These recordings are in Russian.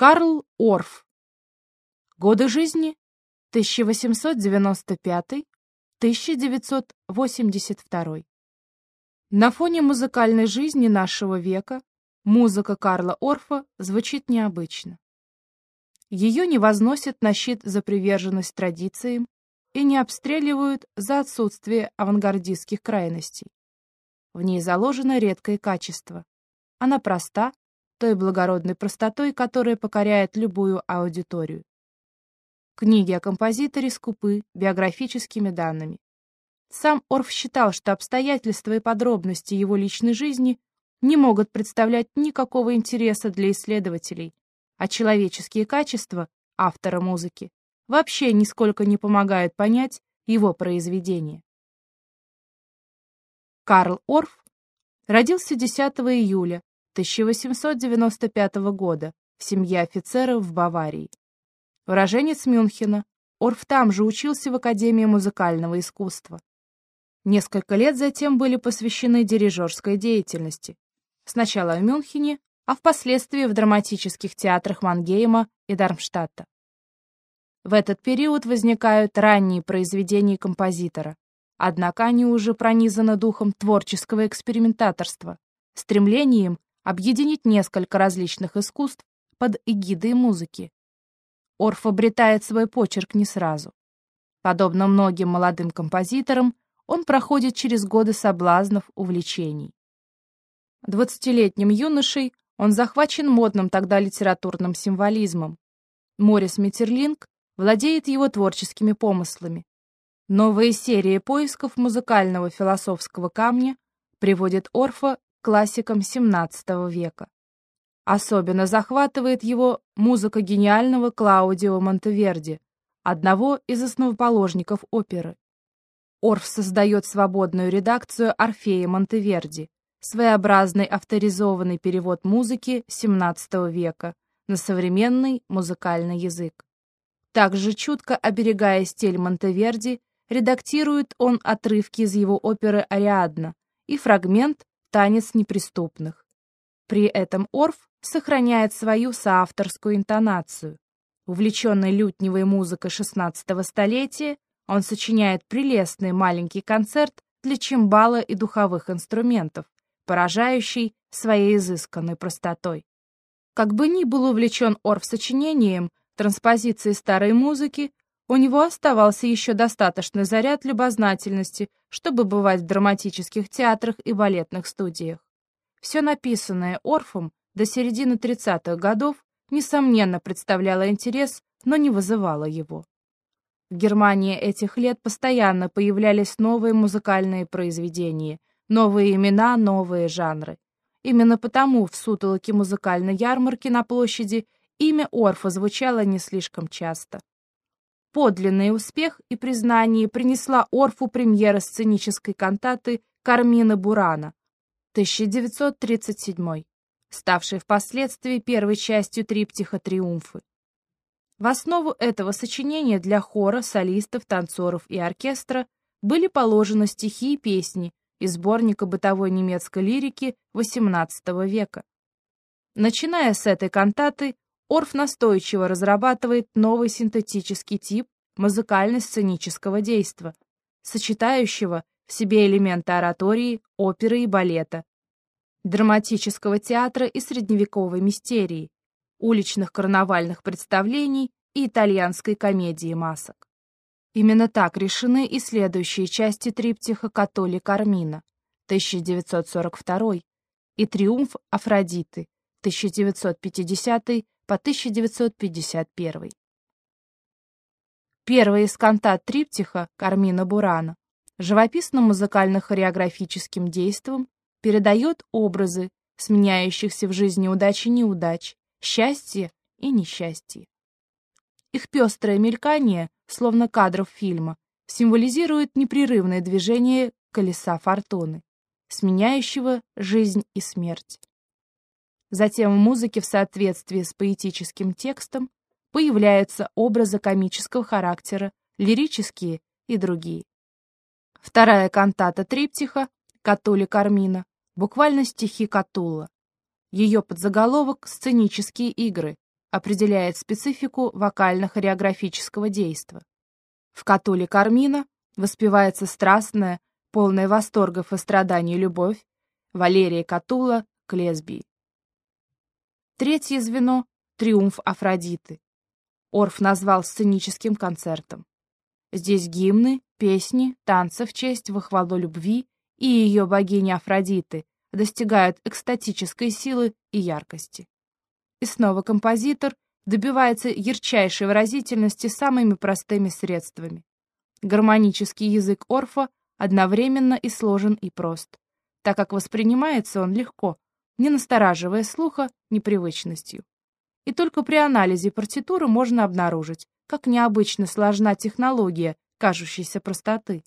Карл Орф. Годы жизни 1895-1982. На фоне музыкальной жизни нашего века музыка Карла Орфа звучит необычно. Ее не возносят на щит за приверженность традициям и не обстреливают за отсутствие авангардистских крайностей. В ней заложено редкое качество. Она проста, той благородной простотой, которая покоряет любую аудиторию. Книги о композиторе скупы биографическими данными. Сам Орф считал, что обстоятельства и подробности его личной жизни не могут представлять никакого интереса для исследователей, а человеческие качества автора музыки вообще нисколько не помогают понять его произведение. Карл Орф родился 10 июля 1895 года в семье офицеров в Баварии. Уроженец Мюнхена, Орф там же учился в Академии музыкального искусства. Несколько лет затем были посвящены дирижерской деятельности. Сначала в Мюнхене, а впоследствии в драматических театрах Мангейма и Дармштадта. В этот период возникают ранние произведения композитора, однако они уже пронизаны духом творческого экспериментаторства, стремлением объединить несколько различных искусств под эгидой музыки. Орф обретает свой почерк не сразу. Подобно многим молодым композиторам, он проходит через годы соблазнов, увлечений. Двадцатилетним юношей он захвачен модным тогда литературным символизмом. Морис Метерлинг владеет его творческими помыслами. Новые серии поисков музыкального философского камня приводят Орфа классикам XVII века. Особенно захватывает его музыка гениального Клаудио Монтеверди, одного из основоположников оперы. Орф создает свободную редакцию Орфея Монтеверди, своеобразный авторизованный перевод музыки XVII века на современный музыкальный язык. Также чутко оберегая стиль Монтеверди, редактирует он отрывки из его оперы «Ариадна» и фрагмент танец неприступных. При этом Орф сохраняет свою соавторскую интонацию. Увлеченный лютневой музыкой XVI столетия, он сочиняет прелестный маленький концерт для чимбала и духовых инструментов, поражающий своей изысканной простотой. Как бы ни был увлечен Орф сочинением, транспозиции старой музыки, у него оставался еще достаточный заряд любознательности, чтобы бывать в драматических театрах и балетных студиях. Все написанное Орфом до середины 30-х годов, несомненно, представляло интерес, но не вызывало его. В Германии этих лет постоянно появлялись новые музыкальные произведения, новые имена, новые жанры. Именно потому в сутолоке музыкальной ярмарки на площади имя Орфа звучало не слишком часто. Подлинный успех и признание принесла Орфу премьера сценической кантаты «Кармина Бурана» 1937, ставшей впоследствии первой частью триптиха «Триумфы». В основу этого сочинения для хора, солистов, танцоров и оркестра были положены стихи и песни из сборника бытовой немецкой лирики XVIII века. Начиная с этой кантаты, Орф настойчиво разрабатывает новый синтетический тип музыкально-сценического действа, сочетающего в себе элементы оратории, оперы и балета, драматического театра и средневековой мистерии, уличных карнавальных представлений и итальянской комедии масок. Именно так решены и следующие части триптиха «Католи Кармина» 1942 и «Триумф Афродиты» 1950 по 1951. Первый из кантат триптиха Кармина Бурана живописно-музыкально-хореографическим действом передает образы, сменяющихся в жизни удачи и неудач, счастья и несчастья. Их пестрое мелькание, словно кадров фильма, символизирует непрерывное движение колеса фортуны, сменяющего жизнь и смерть. Затем в музыке в соответствии с поэтическим текстом появляются образы комического характера, лирические и другие. Вторая кантата триптиха «Катули Кармина» буквально стихи Катулла. Ее подзаголовок «Сценические игры», определяет специфику вокально-хореографического действа. В «Катуле Кармина» воспевается страстная, полная восторгов и страданий любовь Валерия Катула к лесбии. Третье звено — триумф Афродиты. Орф назвал сценическим концертом. Здесь гимны, песни, танцы в честь во хвалу любви и ее богини Афродиты достигают экстатической силы и яркости. И снова композитор добивается ярчайшей выразительности самыми простыми средствами. Гармонический язык Орфа одновременно и сложен, и прост, так как воспринимается он легко, не настораживая слуха непривычностью. И только при анализе партитуры можно обнаружить, как необычно сложна технология кажущейся простоты.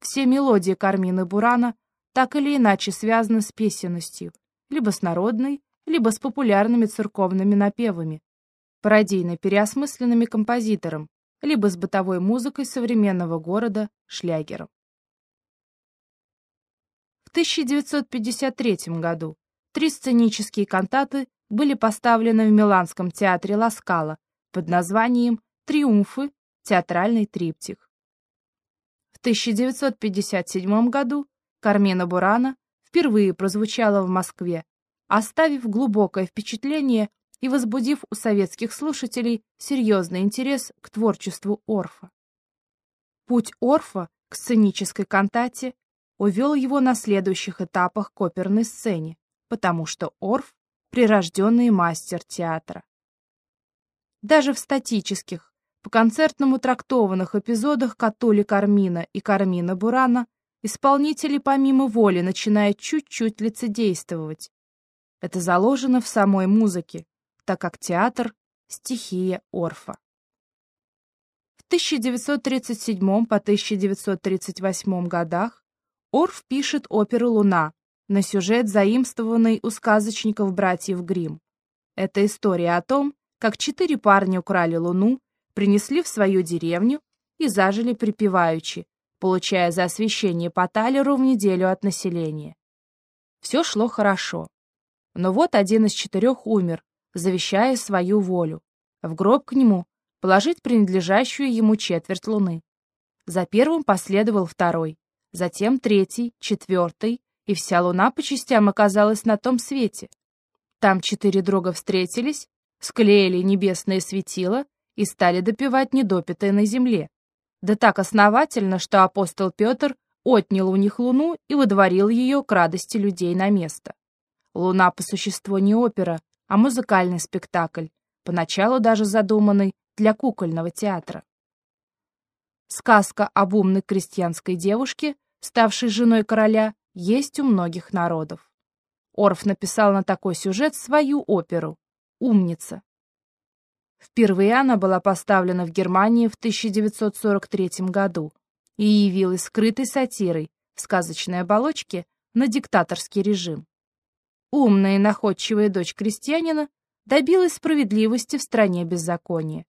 Все мелодии Кармины Бурана так или иначе связаны с песенностью, либо с народной, либо с популярными церковными напевами, пародийно переосмысленными композитором, либо с бытовой музыкой современного города шлягером. В 1953 году три сценические кантаты были поставлены в Миланском театре Ласкала под названием «Триумфы. Театральный триптих». В 1957 году Кармена Бурана впервые прозвучала в Москве, оставив глубокое впечатление и возбудив у советских слушателей серьезный интерес к творчеству Орфа. Путь Орфа к сценической кантате увел его на следующих этапах к оперной сцене, потому что Орф — прирожденный мастер театра. Даже в статических, по-концертному трактованных эпизодах Катули Кармина и Кармина Бурана исполнители помимо воли начинают чуть-чуть лицедействовать. Это заложено в самой музыке, так как театр — стихия Орфа. В 1937 по 1938 годах Орф пишет оперу «Луна» на сюжет, заимствованный у сказочников братьев Гримм. Это история о том, как четыре парня украли луну, принесли в свою деревню и зажили припеваючи, получая за освещение по талеру в неделю от населения. Все шло хорошо. Но вот один из четырех умер, завещая свою волю. В гроб к нему положить принадлежащую ему четверть луны. За первым последовал второй, затем третий, четвертый, и вся луна по частям оказалась на том свете. Там четыре друга встретились, склеили небесное светило и стали допивать недопитое на земле. Да так основательно, что апостол Петр отнял у них луну и выдворил ее к радости людей на место. Луна по существу не опера, а музыкальный спектакль, поначалу даже задуманный для кукольного театра. Сказка об умной крестьянской девушке, ставшей женой короля, есть у многих народов. Орф написал на такой сюжет свою оперу «Умница». Впервые она была поставлена в Германии в 1943 году и явилась скрытой сатирой в сказочной оболочке на диктаторский режим. Умная и находчивая дочь крестьянина добилась справедливости в стране беззакония.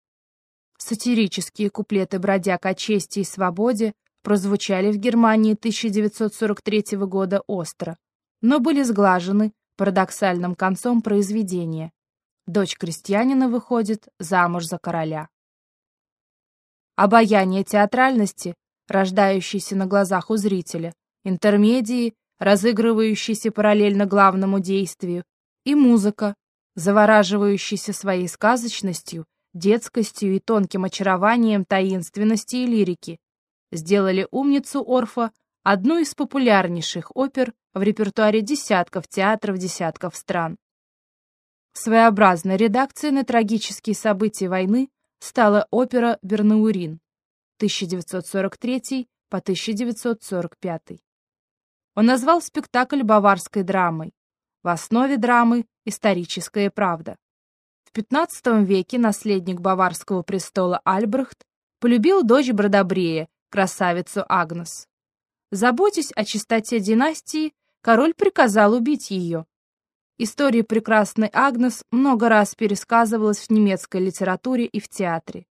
Сатирические куплеты бродяг о чести и свободе прозвучали в Германии 1943 года остро, но были сглажены парадоксальным концом произведения. Дочь крестьянина выходит замуж за короля. Обаяние театральности, рождающееся на глазах у зрителя, интермедии, разыгрывающиеся параллельно главному действию, и музыка, завораживающаяся своей сказочностью, детскостью и тонким очарованием таинственности и лирики, сделали умницу Орфа одну из популярнейших опер в репертуаре десятков театров десятков стран. Своеобразной редакцией на трагические события войны стала опера «Бернаурин» 1943 по 1945. Он назвал спектакль баварской драмой. В основе драмы историческая правда. В XV веке наследник баварского престола Альбрехт полюбил дочь Бродобрея, красавицу Агнес. Заботясь о чистоте династии, король приказал убить ее, История прекрасной Агнес много раз пересказывалась в немецкой литературе и в театре.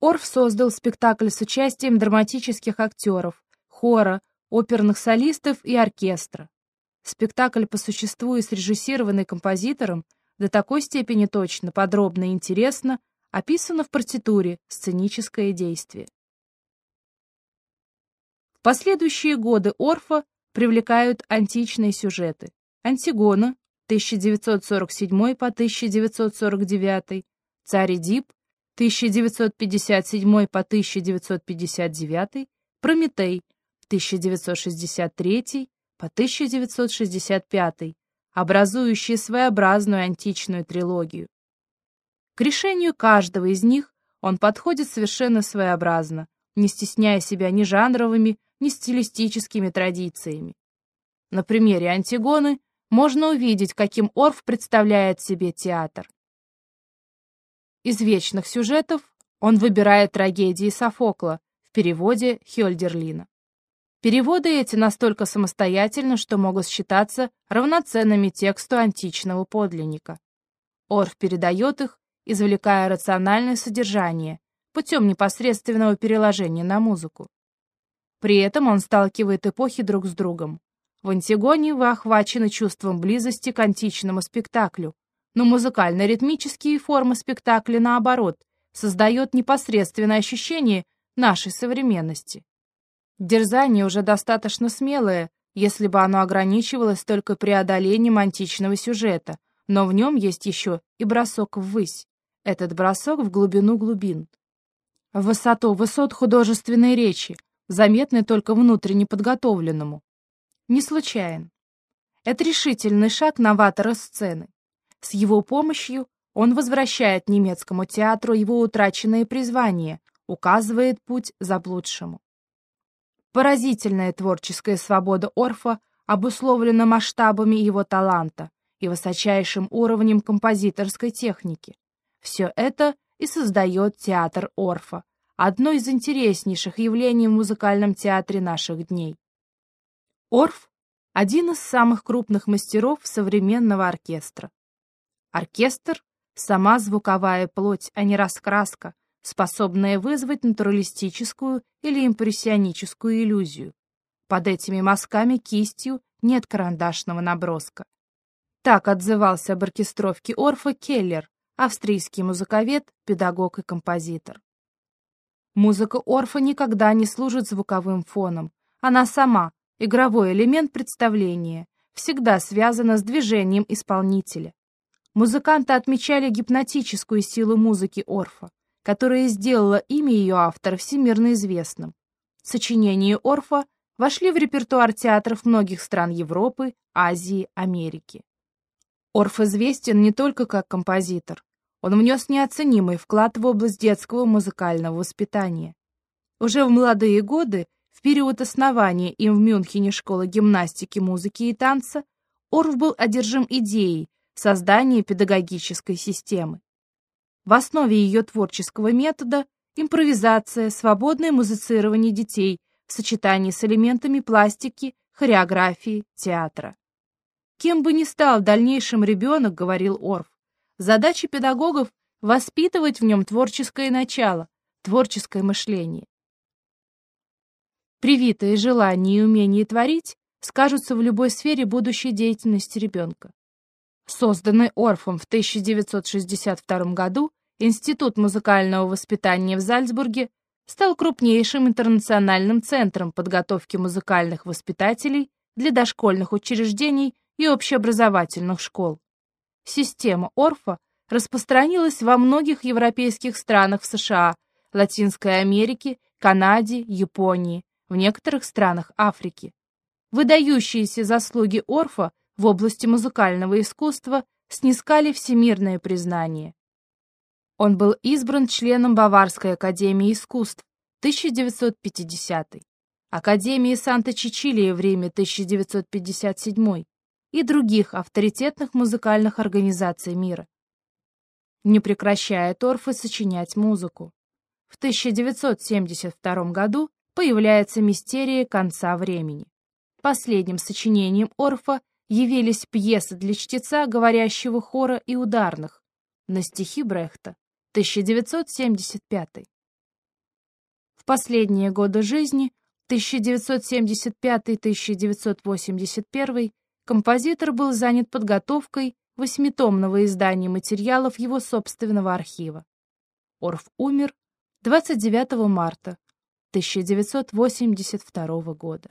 Орф создал спектакль с участием драматических актеров, хора, оперных солистов и оркестра. Спектакль по существу и срежиссированный композитором до такой степени точно, подробно и интересно описано в партитуре сценическое действие. Последующие годы Орфа привлекают античные сюжеты. Антигона, 1947 по 1949, Царь Эдип, 1957 по 1959, Прометей, 1963 по 1965, образующие своеобразную античную трилогию. К решению каждого из них он подходит совершенно своеобразно, не стесняя себя ни жанровыми, ни стилистическими традициями. На примере Антигоны можно увидеть, каким Орф представляет себе театр. Из вечных сюжетов он выбирает трагедии Софокла в переводе Хёльдерлина. Переводы эти настолько самостоятельны, что могут считаться равноценными тексту античного подлинника. Орф передает их, извлекая рациональное содержание, путем непосредственного переложения на музыку. При этом он сталкивает эпохи друг с другом. В Антигоне вы охвачены чувством близости к античному спектаклю, но музыкально-ритмические формы спектакля, наоборот, создает непосредственное ощущение нашей современности. Дерзание уже достаточно смелое, если бы оно ограничивалось только преодолением античного сюжета, но в нем есть еще и бросок ввысь. Этот бросок в глубину глубин. В высоту высот художественной речи, заметный только внутренне подготовленному. Не случайен. Это решительный шаг новатора сцены. С его помощью он возвращает немецкому театру его утраченное призвание, указывает путь заблудшему. Поразительная творческая свобода Орфа обусловлена масштабами его таланта и высочайшим уровнем композиторской техники. Все это и создает театр Орфа, одно из интереснейших явлений в музыкальном театре наших дней. Орф – один из самых крупных мастеров современного оркестра. Оркестр – сама звуковая плоть, а не раскраска, способная вызвать натуралистическую или импрессионическую иллюзию. Под этими мазками кистью нет карандашного наброска. Так отзывался об оркестровке Орфа Келлер, австрийский музыковед, педагог и композитор. Музыка Орфа никогда не служит звуковым фоном. Она сама, игровой элемент представления, всегда связана с движением исполнителя. Музыканты отмечали гипнотическую силу музыки Орфа, которая сделала имя ее автора всемирно известным. Сочинения Орфа вошли в репертуар театров многих стран Европы, Азии, Америки. Орф известен не только как композитор, он внес неоценимый вклад в область детского музыкального воспитания. Уже в молодые годы, в период основания им в Мюнхене школы гимнастики, музыки и танца, Орф был одержим идеей создания педагогической системы. В основе ее творческого метода импровизация, свободное музицирование детей в сочетании с элементами пластики, хореографии, театра. Кем бы ни стал в дальнейшем ребенок, говорил Орф, Задача педагогов — воспитывать в нем творческое начало, творческое мышление. Привитые желания и умение творить скажутся в любой сфере будущей деятельности ребенка. Созданный Орфом в 1962 году Институт музыкального воспитания в Зальцбурге стал крупнейшим интернациональным центром подготовки музыкальных воспитателей для дошкольных учреждений и общеобразовательных школ. Система Орфа распространилась во многих европейских странах в США, Латинской Америке, Канаде, Японии, в некоторых странах Африки. Выдающиеся заслуги Орфа в области музыкального искусства снискали всемирное признание. Он был избран членом Баварской академии искусств 1950, Академии Санта-Чичилия в Риме 1957 и других авторитетных музыкальных организаций мира. Не прекращая Торфы сочинять музыку. В 1972 году появляется «Мистерия конца времени». Последним сочинением Орфа явились пьесы для чтеца, говорящего хора и ударных на стихи Брехта, 1975. В последние годы жизни, 1975-1981, композитор был занят подготовкой восьмитомного издания материалов его собственного архива. Орф умер 29 марта 1982 года.